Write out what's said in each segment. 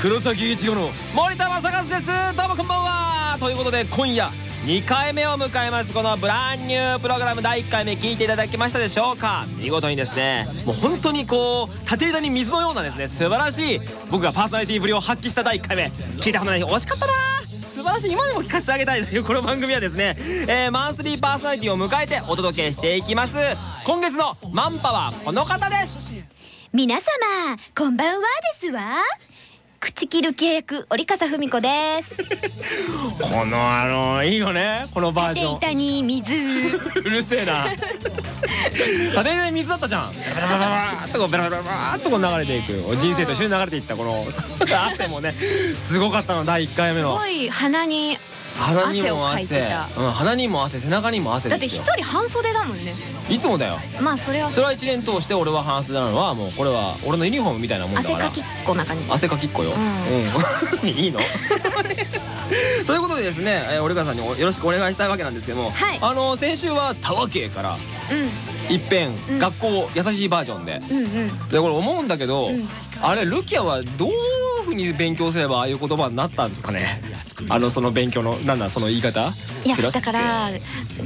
黒崎一護の森田正和です。どうもこんばんは。ということで今夜2回目を迎えます。このブランニュープログラム。第1回目聞いていただきましたでしょうか。見事にですねもう本当にこう縦枝に水のようなですね素晴らしい僕がパーソナリティぶりを発揮した第1回目。聞いたことない惜しかったな。素晴らしい。今でも聞かせてあげたいというこの番組はですね、えーマンスリーパーソナリティを迎えてお届けしていきます。今月のマンパはこの方です。皆様こんばんはですわ。口切る契約折笠文子です。このあのいいよね。このバージョン。で板に水。うるせえな。縦で水だったじゃん。ベラベラベラとこうベラベラベラとこう流れていく。人生と一緒に流れていったこの汗もね。すごかったの第1回目の。すごい鼻に鼻にも汗。うん、鼻にも汗背中にも汗だって一人半袖だもんね。いつもだよ。まあそれは。それは一年通して俺は半袖なのはもうこれは俺のユニフォームみたいなもんだから。汗かきっこな感じ。汗かきっこよ。ううん。いいの？ということでですね、えー、折川さんにおよろしくお願いしたいわけなんですけども、はい。あの先週はタワ系からう一遍、うん。学校優しいバージョンで。んうんうん。でこれ思うんだけど、うん。あれルキアはどういうふうに勉強すればああいう言葉になったんですかね？あのその勉強のなんだその言い方？いやだから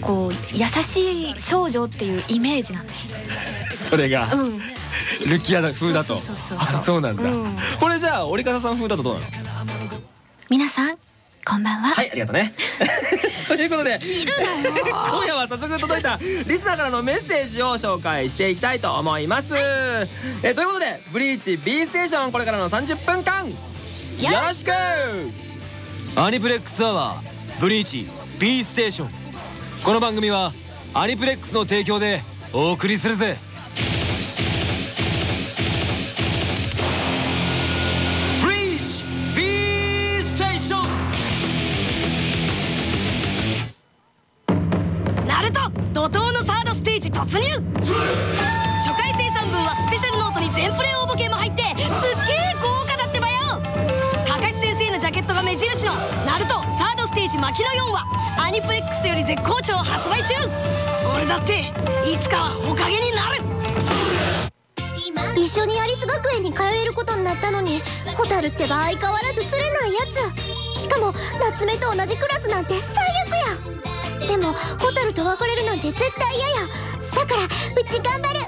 こう優しい少女っていうイメージなんだよ それが、うんルキア風だと。あそうなんだ。うんこれじゃあ折笠さん風だとどうなの？皆さんこんばんははいありがとうね。ということで。今夜は早速届いたリスナーからのメッセージを紹介していきたいと思います、えーということで「ブリーチ B ステーション」これからの30分間よろしくアニプレックスアワーブリーチ B ステーション。この番組はアニプレックスの提供でお送りするぜ。ニプレックスより絶好調発売中。俺だっていつかはおかげになる。一緒にアリス学園に通えることになったのにホタルってば相変わらず釣れないやつしかも夏目と同じクラスなんて最悪や。でもホタルと別れるなんて絶対嫌や。だからうち頑張る。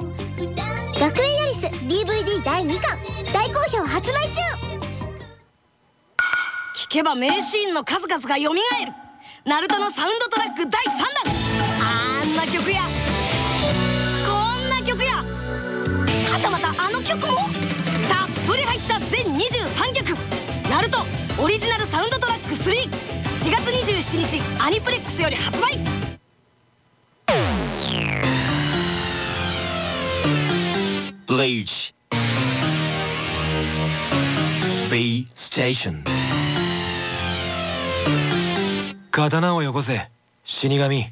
学園アリス DVD 第2巻大好評発売中。聞けば名シーンの数々が蘇るナルトのサウンドトラック第3弾。あんな曲や。こんな曲や。はたまたあの曲も。たっぷり入った全23曲。ナルトオリジナルサウンドトラック34月27日アニプレックスより発売。Bleach. B Station. 刀をよこせ。死神。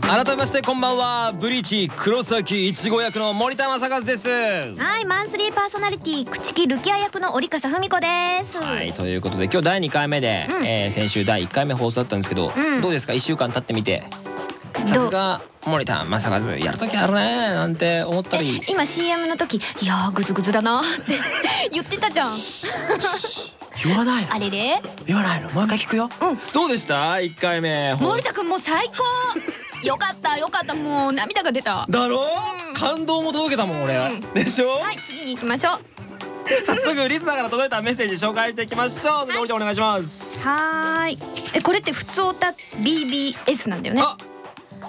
改めましてこんばんは。ブリーチ黒崎いちご役の森田正和です。はいマンスリーパーソナリティ口木ルキア役の折笠文子です。はいということで今日第2回目で、うん。えー先週第1回目放送だったんですけど、うん。どうですか？1週間経ってみてさすが森田正和やるときあるねなんて思ったり。今 CM の時「いやーグズグズだな」って 言ってたじゃん。言わないの？あれれ言わないの？もう一回聞くよ、うん。どうでした？1回目森田くんもう最高。よかったよかった。もう涙が出た。だろ？感動も届けたもん俺、うん。でしょ、はい次に行きましょう。早速リスナーから届いたメッセージ紹介していきましょう。のりちゃんお願いします。はーい。えこれって普通歌 BBS なんだよね？あ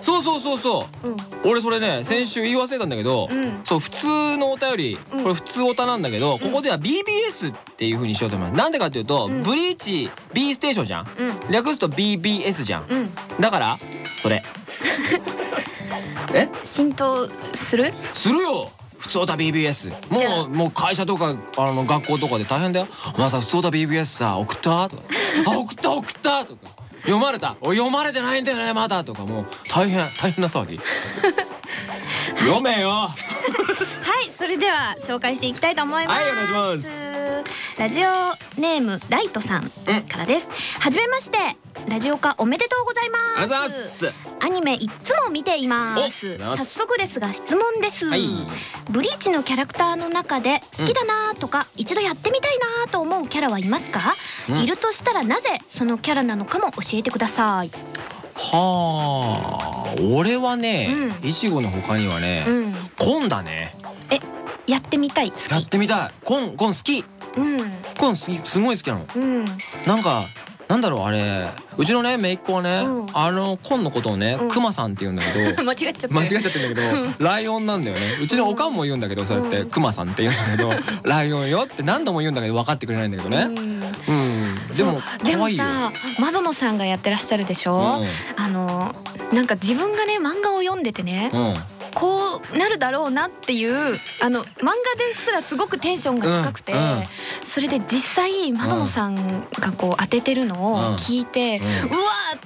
そうそうそうそう。うん。俺それね先週言い忘れたんだけど、うん。そう普通のお便りうん。これ普通おたなんだけど、ここでは BBS っていう風にしようと思いますなんでかっていうと、うん。ブリーチ B ステーションじゃん。うん。略すと BBS じゃん。うん。だからそれ。え？浸透する？するよ。普通だ BBS もうもう会社とかあの学校とかで大変だよ「お前さ普通だ BBS さ送った?」とか「あ送った送った」とか「読まれた。読まれてないんだよねまだ」とかもう大変大変な騒ぎ。読めよ。はいそれでは紹介していきたいと思います。はいお願いします。ラジオネームライトさんからです。はじめましてラジオ化おめでとうございます。す。アニメいっつも見ています。早速ですが質問です、はい。ブリーチのキャラクターの中で好きだなとか、一度やってみたいなと思うキャラはいますか、うん。いるとしたらなぜそのキャラなのかも教えてください。はあ俺はねうん。いちごの他にはねうん。コンだね。やってみたい？好やっきてみたい。コンコン好き。うん。コン好きすごい好きなの。うん。なんかなんだろうあれ。うちのね姪っ子はね、うん。あのコンのことをね、うん。クマさんって言うんだけど。間違っちゃった間違っちゃってんだけどライオンなんだよね。うちのおかんも言うんだけどそうやってうん。クマさんって言うんだけど ライオンよって何度も言うんだけど分かってくれないんだけどね。うん。でも可愛いよ。もさ窓野さんがやってらっしゃるでしょ、あのなんか自分がね漫画を読んでてね、うん、うん、こうなるだろうなっていうあの漫画ですらすごくテンションが高くて、うんうん。それで実際窓野さんがこう当ててるのを聞いて、ううんわ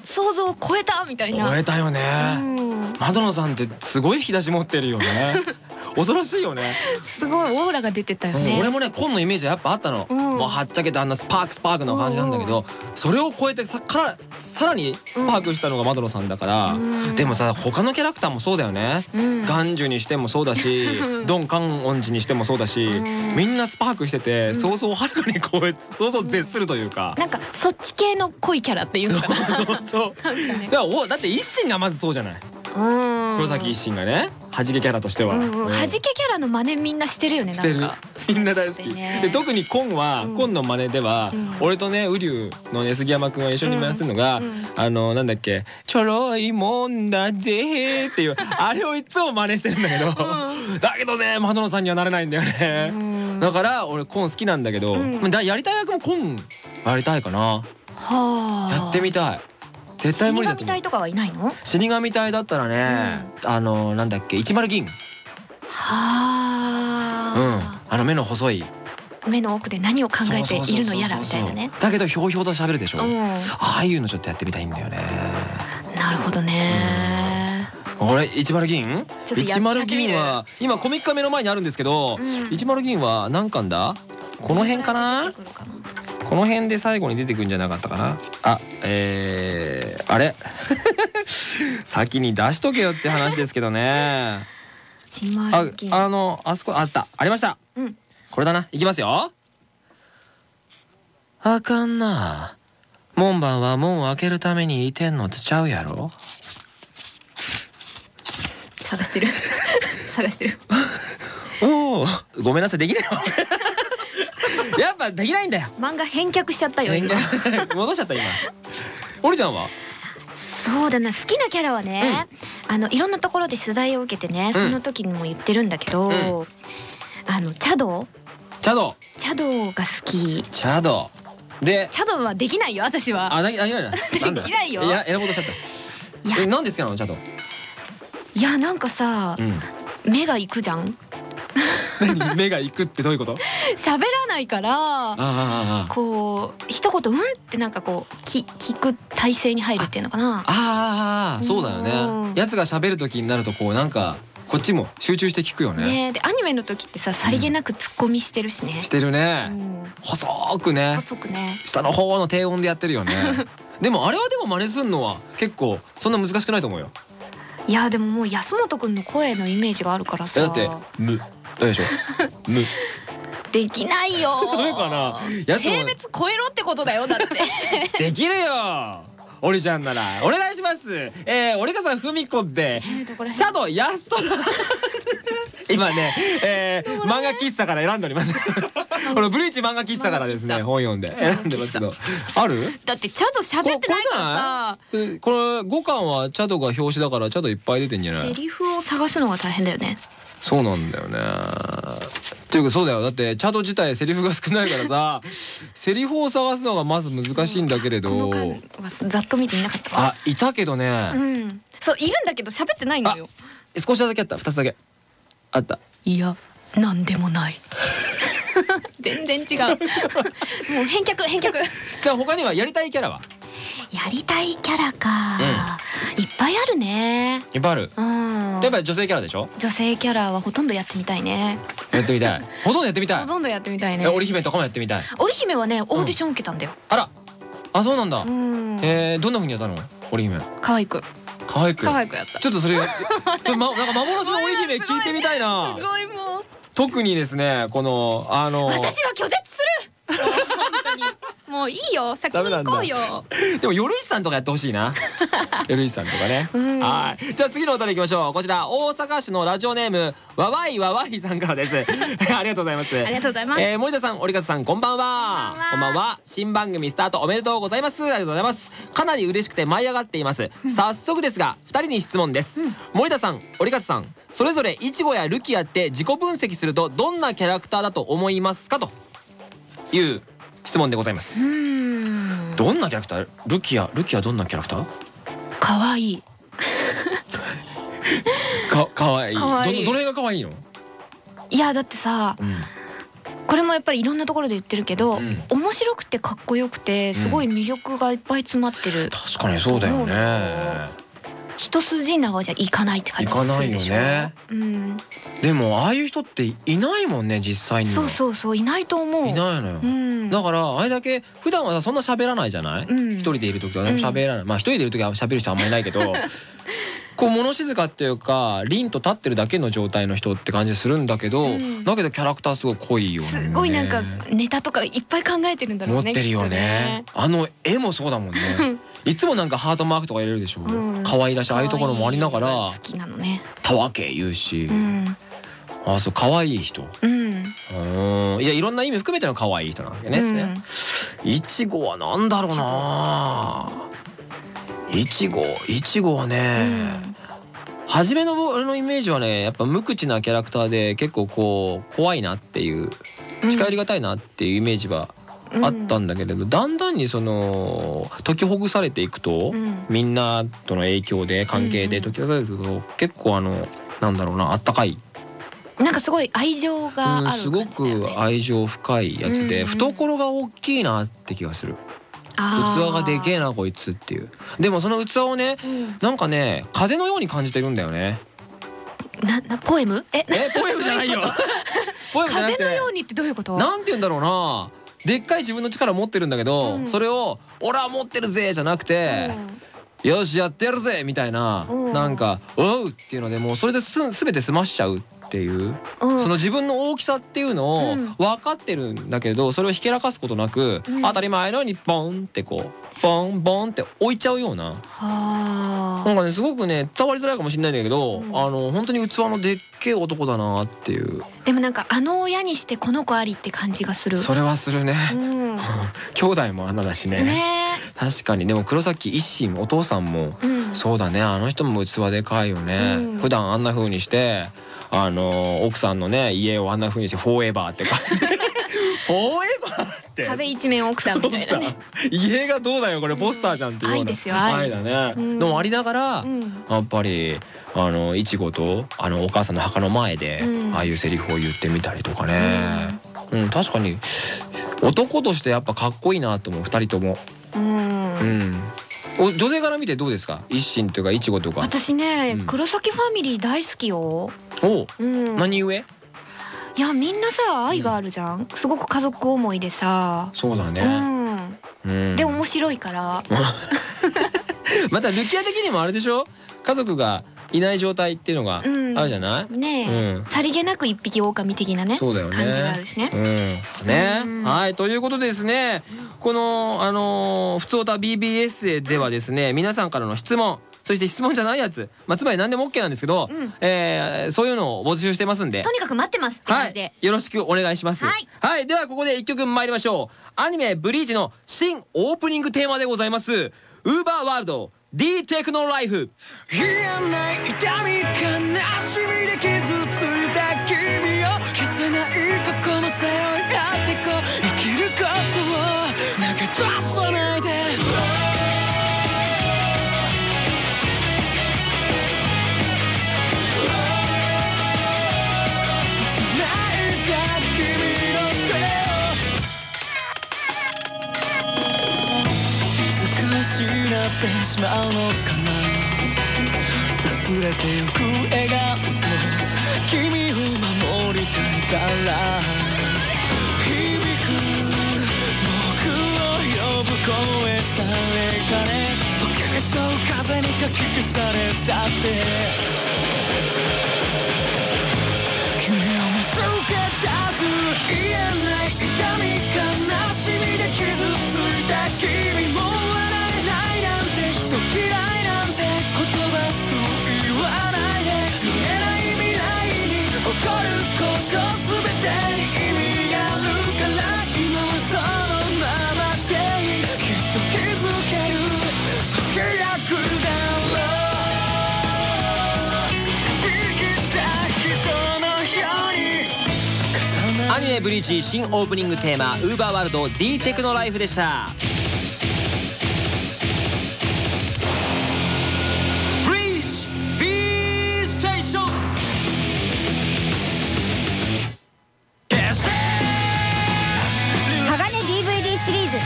想像を超えたみたいな。超えたようね、ん、窓野さんってすごい引き出し持ってるよね 恐ろしいよね。すごいオーラが出てたようんね。俺もね紺のイメージはやっぱあったの、うん。もうはっちゃけてあんなスパークスパークな感じなんだけど、それを超えてさからさらにスパークしたのが窓野さんだから、うん。でもさ他のキャラクターもそうだよね、うん。眼珠にしてもそうだしうん ドン・カンオンジにしてもそうだし、うん。みんなスパークしてて、ん。想像をはるかに超え想像を絶するというか。なんかそっち系の濃いキャラっていうのかな。そう。そう。だって一心がまずそうじゃない。うん黒崎一心がね弾けキャラとしては、うんうん、うん。弾けキャラの真似みんなしてるよね。してる。みんな大好き、特にコンは、うん。コンの真似では、うん。俺とね瓜生のね杉山くんが一緒に真似するのが、あのなんだっけ「ちょろいもんだぜ」っていう あれをいつも真似してるんだけど、だけどね窓野さんにはなれないんだよね、うん。だから俺コン好きなんだけど、やりたい役もコンやりたいかな。はあ。やってみたい絶対無理だと思う。死神隊とかはいないの？は死神隊だったらね、あのなんだっけ一丸銀。うん。あ。あの目の細い。目の奥で何を考えているのやらみたいなね。だけどひょうひょうと喋るでしょ、うん。ああいうのちょっとやってみたいんだよね。なるほどね。俺一丸銀？一丸銀は今コミックが目の前にあるんですけど、うん。一丸銀は何巻だ？この辺かなこの辺で最後に出てくんじゃなかったかな？あえー、あれ？先に出しとけよって話ですけどね。一ああのあそこあった。ありました。うん。これだな。いきますよ。あかんな。門番は門を開けるためにいてんのとちゃうやろ？探してる。探してる。おおごめんなさい。できない。わ やっぱできないんだよ。漫画返却しちゃったよ今。戻しちゃった今。おりちゃんは？そうだな。好きなキャラはね、あのいろんなところで取材を受けてね、うん。その時にも言ってるんだけど、うん。あのチャド。チャド。チャドが好き。チャド。でチャドはできないよ私は。あなななななんだできないよ。いや選ぼうとしちゃっいや。たえなんで好きなのチャド？いやなんかさう、ん。目が行くじゃん？何？目が行くってどういうこと？喋らないから。こう一言うんってなんかこうき聞く体勢に入るっていうのかな。あああそうだようん。ねやつが喋る時になるとこうなんかこっちも集中して聞くよね。ねでアニメの時ってささりげなくツッコミしてるしね。し。てるうねん、細くね。細くね。下の方の低音でやってるよね。でもあれはでも真似すんのは結構そんな難しくないと思うよ。いやでももう安本くんの声のイメージがあるからさ。えだって「む」だでしょ「む」できないよ。性別超えろってことだよだって。できるよ。おりちゃんなら。お願いします。えー、折笠文子で。どこらチャドヤスト。ラ 今ね、えー、漫画喫茶から選んでおります。このブリーチ漫画喫茶からですね本読んで。選んでますけど。ある？だってちゃんと喋ってないからさ。これじゃない？えこれ5巻はチャドが表紙だからチャドいっぱい出てんじゃない？セリフを探すのが大変だよね。そうなんだよねっていうかそうだよ。だってチャド自体セリフが少ないからさ セリフを探すのがまず難しいんだけれど。ざっと見ていなかったわ。あいたけどね、うん。そういるんだけど喋ってないのよ。少しだけあった。2つだけ。あった。いやなんでもない。全然違う。もう返却返却。じゃあ他にはやりたいキャラは？やりたいキャラか、いっぱいあるね。いっぱいある。うん。やっぱり女性キャラでしょ？女性キャラはほとんどやってみたいね。やってみたい。ほとんどやってみたい。ほとんどやってみたいね。え織姫とかもやってみたい。織姫はねオーディション受けたんだよ。あら。あそうなんだ。うん。えーどんな風にやったの？織姫。可愛く。可愛く？可愛くやった。ちょっとそれ まなんか幻の織姫聞いてみたいな。すごいもう。特にですねこのあの私は拒絶するもういいよ先に行こうよ。でも夜石さんとかやってほしいな。夜石さんとかね。うん。はい。じゃあ次のお便り行きましょう。こちら大阪市のラジオネームわわいわわいさんからです。ありがとうございます。ありがとうございます。えー森田さん織方さんこんばんは。こんばんは。新番組スタートおめでとうございます。ありがとうございます。かなり嬉しくて舞い上がっています。早速ですが二人に質問です。森田さん織方さんそれぞれイチゴやルキアって自己分析するとどんなキャラクターだと思いますか？という質問でございます。うん。どんなキャラクター？ルキアルキアどんなキャラクター？可愛い。かかわい。いかわい。いどどれが可愛いの？いやだってさうん。これもやっぱりいろんなところで言ってるけど、うん。面白くてかっこよくてすごい魅力がいっぱい詰まってる、確かにそうだよね一筋縄じゃいかないって感じするでしょ。いかないよね。うん、でもああいう人っていないもんね実際にはそうそうそういないと思う。いないのよ。うん、だからあれだけ普段はさそんな喋らないじゃない？うん。一人でいる時は。うん喋らない。まあ一人でいる時は喋る人あんまりいないけど こう物静かっていうか凛と立ってるだけの状態の人って感じするんだけど、うん。だけどキャラクターすごい濃いよね。すごいなんかネタとかいっぱい考えてるんだろうね持ってるよね。あの絵もそうだもんね。いつもなんかハートマークとか入れるでしょ、うん。可愛らしいああいうところもありながら好きなのね「たわけ」言うし、うん。あそう可愛い人。うん。うん。いやいろんな意味含めての可愛い人なわけね。ですね、いちごはなんだろうないちごいちごはうね、ん。初めの俺のイメージはねやっぱ無口なキャラクターで結構こう怖いなっていう近寄りがたいなっていうイメージはあったんだけれど、だんだんにその解きほぐされていくと、うん。みんなとの影響で関係でうん。解きほぐされていくと結構あのなんだろうなあったかい、なんかすごい愛情があるうんすごく愛情深いやつで、うんうん。懐が大きいなって気がする器がでけえなこいつっていう。でもその器をねうん。なんかね風のように感じてるんだよね。ななポエム？え？なえ？ポエムじゃないよ。風のようにってどういうこと？なんて言うんだろうな。でっかい自分の力持ってるんだけど、うん。それを「俺は持ってるぜ」じゃなくて「よしやってやるぜ」みたいな、うん。なんか「おう!」っていうのでもうそれです全て済ましちゃうっていう、うん。その自分の大きさっていうのをうん。分かってるんだけどそれをひけらかすことなく、うん。当たり前のようにボンってこうボンボンって置いちゃうような。はあ。なんかねすごくね伝わりづらいかもしれないんだけど、うん。あの本当に器のでっけえ男だなっていう。でもなんかあの親にしてこの子ありって感じがする。それはするね、うん。兄弟も穴だしね。ね。確かに。でも黒崎一心お父さんもえうん。そうだね。あの人も器でかいよね、うん。普段あんな風にしてあの奥さんのね家をあんな風にして「フォーエバー」って感じフォーエバーって。壁一面奥さんみたいなね。家がどうだよこれポスターじゃんっていう愛ですよ愛。愛だね、うん。のもありながら、うん。やっぱりあのいちごとあのお母さんの墓の前で、うん。ああいうセリフを言ってみたりとかね、うん。確かに男としてやっぱかっこいいなと思う二人とも、ううん。ん、お女性から見てどうですか？一心というかいちごとか。私ね、うん。黒崎ファミリー大好きよおう。うん。何故？いやみんなさ愛があるじゃん、すごく家族思いでさ。うそうだね、ん。うん。で面白いから。またルキア的にもあれでしょ？家族がいない状態っていうのがうん。あるじゃない、ねえ、うん。さりげなく一匹狼的なね。そうだよね。感じがあるしね。うん、ね、うん。はいということでですねこのあのー「ふつおた BBS」ではですね皆さんからの質問そして質問じゃないやつ、まあ、つまり何でも OK なんですけど、うん。えーそういうのを募集してますんで。とにかく待ってますってはい感じで、、よろしくお願いします。はい。ではここで一曲参りましょう。アニメブリーチの新オープニングテーマでございます。ウーバーワールド。D テクノライフ。言えない痛み悲しみで傷ついた君を消せない過去も背負い合ってこう生きることを投げ出さないで失ってしまうのかな薄れてゆく笑顔で君を守りたいから響く僕を呼ぶ声さえかね溶けそう風にかき消されたって重なるアニメ「ブリーチ」新オープニングテーマ「ウーバーワールド D テクノライフ」でした。ブリーチ B ステーション。鋼 DVD シリーズ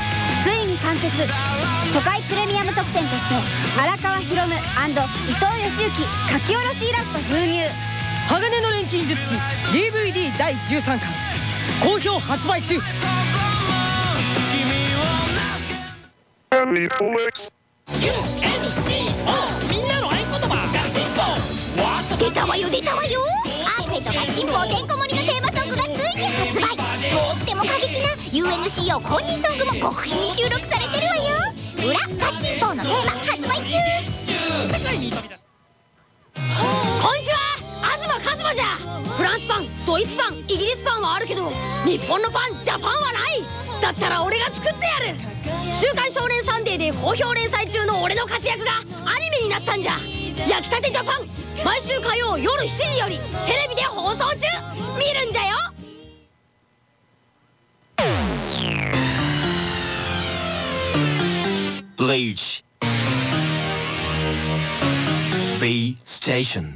ついに完結。初回プレミアム特典として荒川博夢伊藤義行書き下ろしイラスト封入。鋼の錬金術師 DVD 第13巻好評発売中。UNCO みんなの合言葉。ガチン出たわよ出たわよアーペとガッチンポーてんこ盛りのテーマソングがついに発売。とっても過激な UNCO 公認ソングも極秘に収録されてるわよ。裏ガッチンポーのテーマ発売中ドイツパンイギリスパンはあるけど日本のパンジャパンはない。だったら俺が作ってやる。週刊少年サンデーで好評連載中の俺の活躍がアニメになったんじゃ。焼きたてジャパン毎週火曜夜7時よりテレビで放送中見るんじゃよ。Bleach. B Station.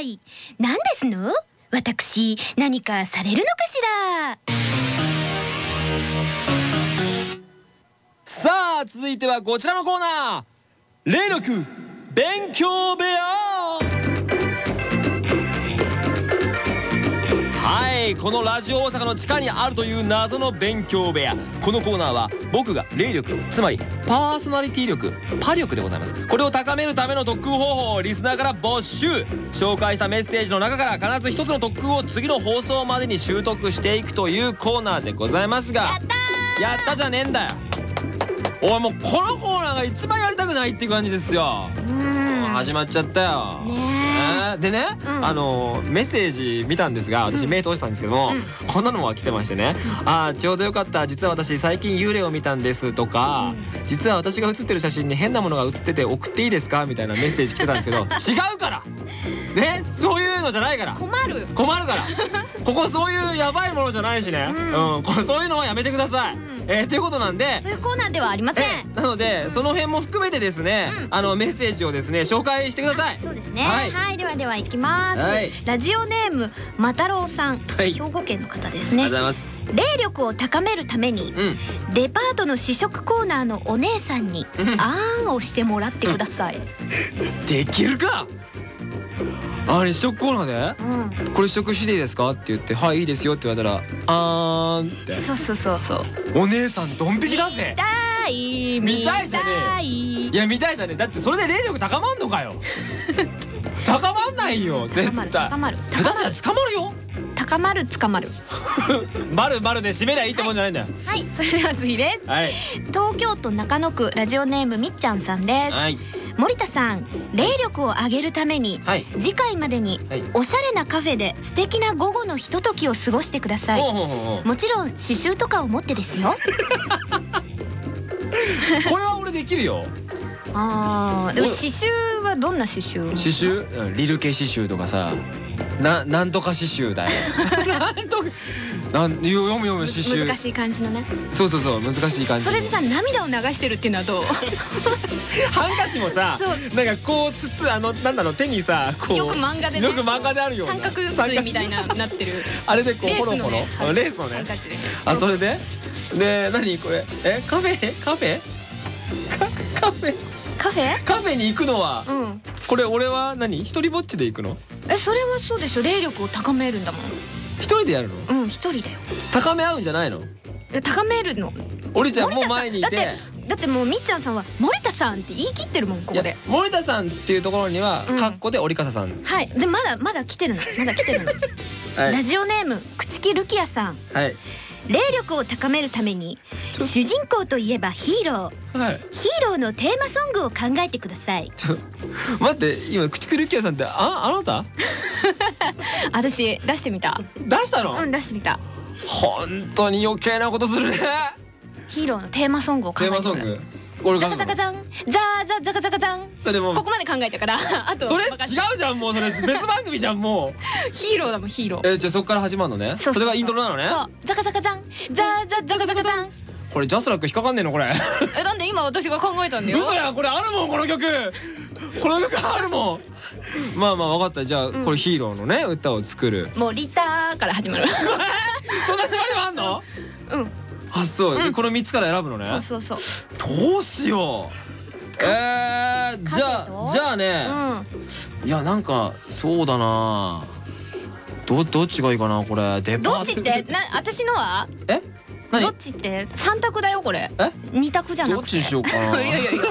い。何ですの？私何かされるのかしら？さあ続いてはこちらのコーナー。霊力勉強部屋。はいこのラジオ大阪の地下にあるという謎の勉強部屋。このコーナーは僕が霊力つまりパーソナリティ力パ力でございます。これを高めるための特訓方法をリスナーから募集。紹介したメッセージの中から必ず一つの特訓を次の放送までに習得していくというコーナーでございますが。やったやったじゃねえんだよ。おいもうこのコーナーが一番やりたくないっていう感じですよ。もう始まっちゃったよ。ねえでね、あのメッセージ見たんですが私目通したんですけども、こんなのも来てましてね「ああちょうどよかった。実は私最近幽霊を見たんです」とか、実は私が写ってる写真に変なものが写ってて送っていいですか?」みたいなメッセージ来てたんですけど 違うから！ね？そういうのじゃないから！困る。困るから！ここそういうやばいものじゃないしね。うん、これそういうのはやめてください、えーということなんでそういうコーナーではありません。えなのでその辺も含めてですね、あのメッセージをですね紹介してください。そうですね。ははいい、ではでは行きます、はい。ラジオネームまたろうさん、はい。兵庫県の方ですね。ありがとうございます。霊力を高めるためにうん。デパートの試食コーナーのお姉さんにうん。あーんをしてもらってください、できるか？あれ試食コーナーで？うん、これ試食していいですか？って言って「はいいいですよ」って言われたら「あーん」って。そうそうそうそう。お姉さんドン引きだぜ。たい見たい。じゃねえ。いいや見たいじゃねえ。だってそれで霊力高まんのかよ 高まんないよ絶高まる対高まる。下手したら捕まるよ。高まる捕まる。丸丸で締めりゃいいってもんじゃないんだよ。はいそれでは次です。はい。東京都中野区ラジオネームみっちゃんさんです。はい。森田さん霊力を上げるためにはい。次回までにはい。おしゃれなカフェで素敵な午後のひとときを過ごしてください。もちろん刺繍とかを持ってですよ。これは俺できるよあーでもお刺繍はどんな刺繍？刺繍？うんリルケ刺繍とかさななんとか刺繍だよ。なんとかなん読む読む刺繍。難しい感じのね。そうそうそう難しい感じそれでさ涙を流してるっていうのはどう？ハンカチもさなんかこうつつあのなんだろう手にさこうよく漫画でねよく漫画であるよ三角錐みたいななってる。あれでこうレースポロポロ？のねはい。レースのね？ハンカチで。あそれで？で何これ？え？カフェ？カフェ？カカフェ？カフェ？カフェに行くのはうん。これ俺は何？一人ぼっちで行くの？えそれはそうでしょ。霊力を高めるんだもん。一人でやるの？うん一人だよ。高め合うんじゃないの？え高めるの。俺ちゃんもう前にいてだってだってもうみっちゃんさんは森田さんって言い切ってるもんここで。森田さんっていうところにはうん。カッコで折笠さん。はい。でまだまだ来てるの。まだ来てるの。はい。ラジオネーム朽木ルキアさん。はい霊力を高めるために主人公といえばヒーロー。はい。ヒーローのテーマソングを考えてください。ちょ待って今口くるきやさんってああなた？私出してみた。出したの、うん出してみた。本当に余計なことするね。ヒーローのテーマソングを考テえてください。ーマソング？俺ザ考えたカザカザン。ザーザザカザカザン。それも。うここまで考えたから。あとそれ違うじゃんもうそれ。別番組じゃんもう。ヒーローだもんヒーロー。えじゃあそこから始まるのね。それがイントロなのね？そう。ザカザカザン。ザーザザカザカザン。これジャスラック引っかかんねえのこれ。えなんで今私が考えたんだよ？嘘やんこれあるもんこの曲。この曲あるもん。まあまあ分かった。じゃあこれヒーローのね歌を作る。森田から始まる。そんな縛りもあんの？うんあそう。でこの3つから選ぶのね。そうそうそう。どうしよう。えー、じゃあじゃあね、ういやなんかそうだな。どどっちがいいかなこれ。デんパート。どっちって？な私のは？え？何？どっちって？三択だよこれ。え？二択じゃなくて。どっちにしようかな。いやいやいや。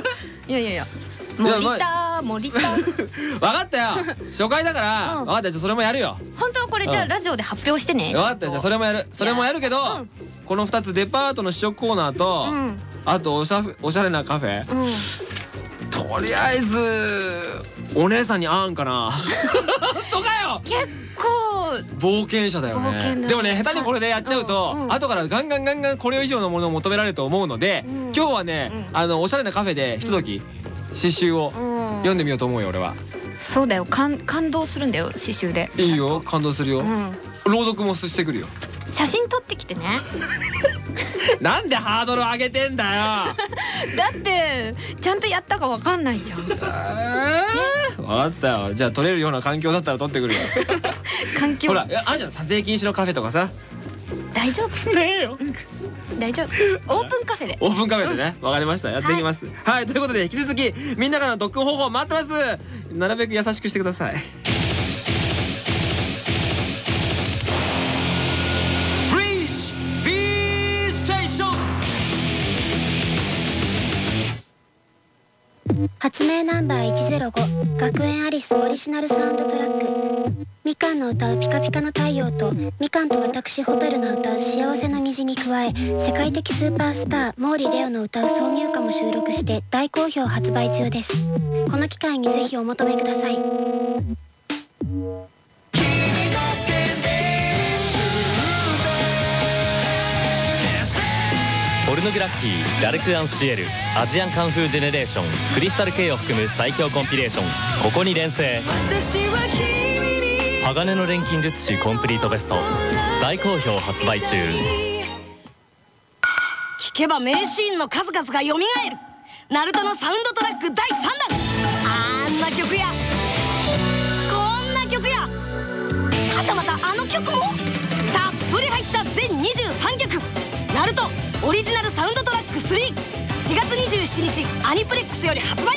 いやいやいや。や森ま田森田。分 かったよ。初回だから、うん。分かった。じゃあそれもやるよ。本当？はこれじゃあうん。ラジオで発表してね。分かった。じゃあそれもやる。それもやるけど、うんこの2つデパートの試食コーナーと、うん。あとおしゃおしゃれなカフェ。うん。とりあえずお姉さんに会うんかな。とかよ。結構。冒険者だよね。でもね下手にこれでやっちゃうと、うんうん。後からガンガンガンガンこれ以上のものを求められると思うので、うん。今日はね、うん。あのおしゃれなカフェでひととき刺繍をうん。読んでみようと思うよ俺は、そうだよ。感感動するんだよ刺繍で。いいよ感動するよ、うん。朗読もしてくるよ写真撮ってきてね。なんでハードル上げてんだよ。だってちゃんとやったかわかんないじゃん。えー分かったよ。じゃあ撮れるような環境だったら撮ってくるよ。環境。ほらあるじゃん撮影禁止のカフェとかさ。大丈夫？ねえよ。大丈夫。オープンカフェで。オープンカフェでね。わかりました。やっていきます。はい、ということで引き続きみんなからの特訓方法待ってます。なるべく優しくしてください発明ナンバー105学園アリスオリジナルサウンドトラック。みかんの歌うピカピカの太陽とみかんと私ホタルの歌う幸せの虹に加え世界的スーパースター毛利レオの歌う挿入歌も収録して大好評発売中です。この機会にぜひお求めください。ポルノグラフィティラルク・アンシエルアジアンカンフージェネレーションクリスタル K を含む最強コンピレーションここに連成。鋼の錬金術師コンプリートベスト大好評発売中。聞けば名シーンの数々が蘇る。ナルトのサウンドトラック第3弾。あんな曲や。こんな曲や。はたまたあの曲もたっぷり入った全23曲ナルトオリジナルサウンドトラック34月27日アニプレックスより発売。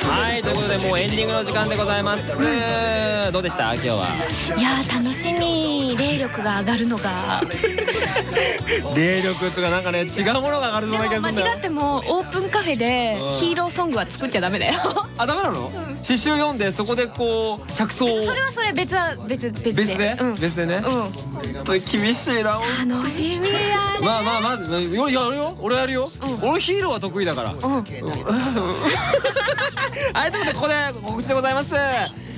はいということでもうエンディングの時間でございます。どうでした？今日は。いやー楽しみ霊力が上がるのが。霊力とかなんかね違うものが上がるでそうな気がもするんだよ。間違ってもオープンカフェでうん。ヒーローソングは作っちゃダメだよ。あダメなの？刺繍読んでそこでこう着想を。それはそれ別は別別で。別で？うん。別でね。うん。本当に厳しいな楽しみやねまあまあまず俺やるよ。俺やるよ。俺ヒーローは得意だから。うん。はいということでここで告知でございます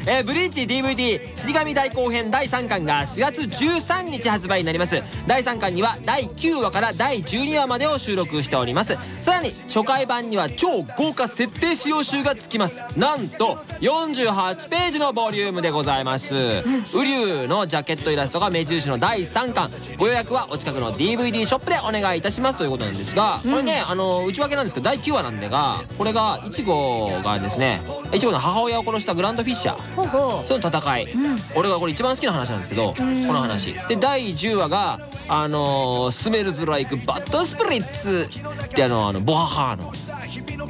えーブリーチ DVD 死神大後編第3巻が4月13日発売になります。第3巻には第9話から第12話までを収録しております。さらに初回版には超豪華設定使用集がつきます。なんと48ページのボリュームでございます。ウリュウのジャケットイラストが目印の第3巻。ご予約はお近くの DVD ショップでお願いいたしますということなんですがこれねあの内訳なんですけど第9話なんでがこれがイチゴがですねイチゴの母親を殺したグランドフィッシャー。その戦い、俺がこれ一番好きな話なんですけど、この話。で第10話があのー Smells Like Bad Spirits ってあのあのボハハーの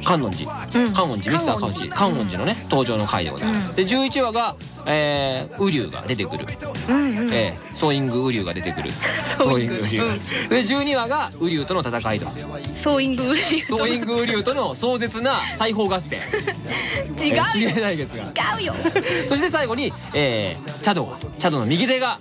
観音寺、観音寺ミスター観音寺。観音寺。のね登場の回で。ございます、で11話がえー、ウリュウが出てくる、えー sewing ウリュウが出てくる。sewing ウリュウで12話がウリュウとの戦いと。う sewing ウリュウ sewing ウリュウとの壮絶な裁縫合戦。違 う違うよ。そして最後に、えー、チャドがチャドの右手が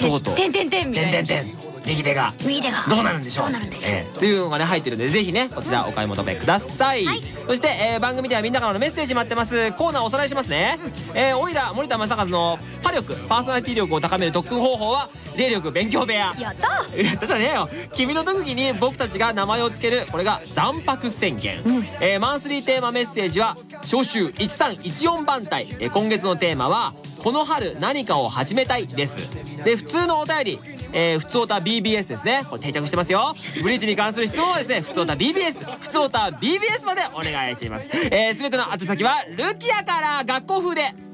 とうとう。てんてんてんみたいな。てんてんてん右手が。右手が。どうなるんでしょう？どうなるんでしょう？えーというのがね入ってるんでぜひねこちらお買い求めください、そして、えー番組ではみんなからのメッセージ待ってます。コーナーおさらいしますね、えー、おいら森田正和のパ力パーソナリティ力を高める特訓方法は霊力勉強部屋。やった。いや私はねえよ君の特技に僕たちが名前を付けるこれが残白宣言、えーマンスリーテーマメッセージは召集1314番隊、えー今月のテーマはこの春何かを始めたいです。で普通のお便りえー、ふつおた BBS ですね。これ定着してますよ。ブリーチに関する質問はですねふつおた BBS ふつおた BBS までお願いしています。えー、全ての宛先はルキアから学校風で。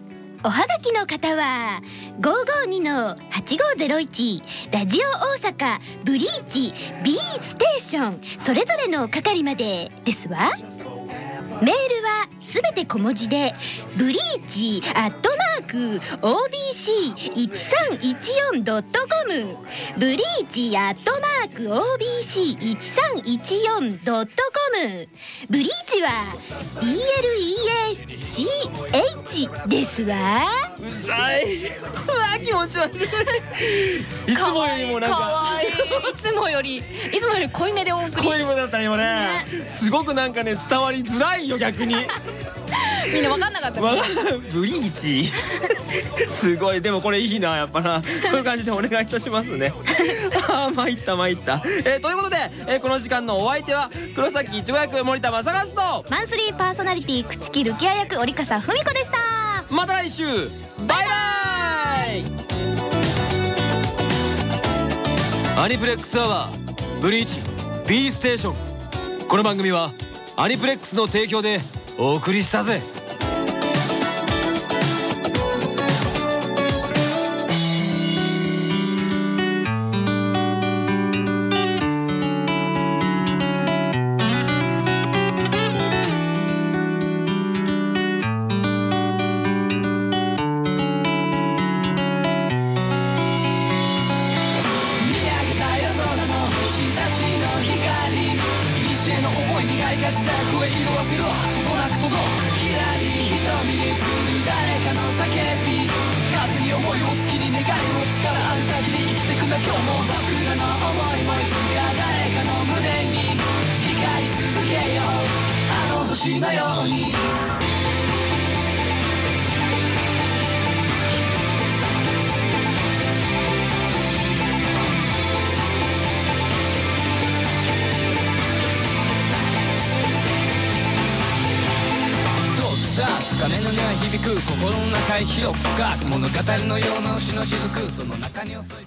おはがきの方は552の8501ラジオ大阪ブリーチ B ステーションそれぞれの係までですわ。メールはすべて小文字でブリーチアットマーク OBC1314.com ブリーチアットマーク OBC1314.com ブリーチは BLEACH ですわ。うざい。うわ気持ち悪い。いつもよりもなんか。わいい。いつもよりいつもより濃いめでお送り。濃いめだったね。今ね。すごくなんかね伝わりづらいよ逆に。みんな分かんなかった。わブリーチ。すごい。でもこれいいなやっぱな。そういう感じでお願いいたしますね。あー参った参った、えーということで、えーこの時間のお相手は黒崎一護役森田正和と。マンスリーパーソナリティ朽木ルキア役折笠文子でした。また来週。バイバイ。アニプレックスアワーブリーチ B ステーション。この番組はアニプレックスの提供でお送りしたぜ。たりのような牛の雫。その中に襲い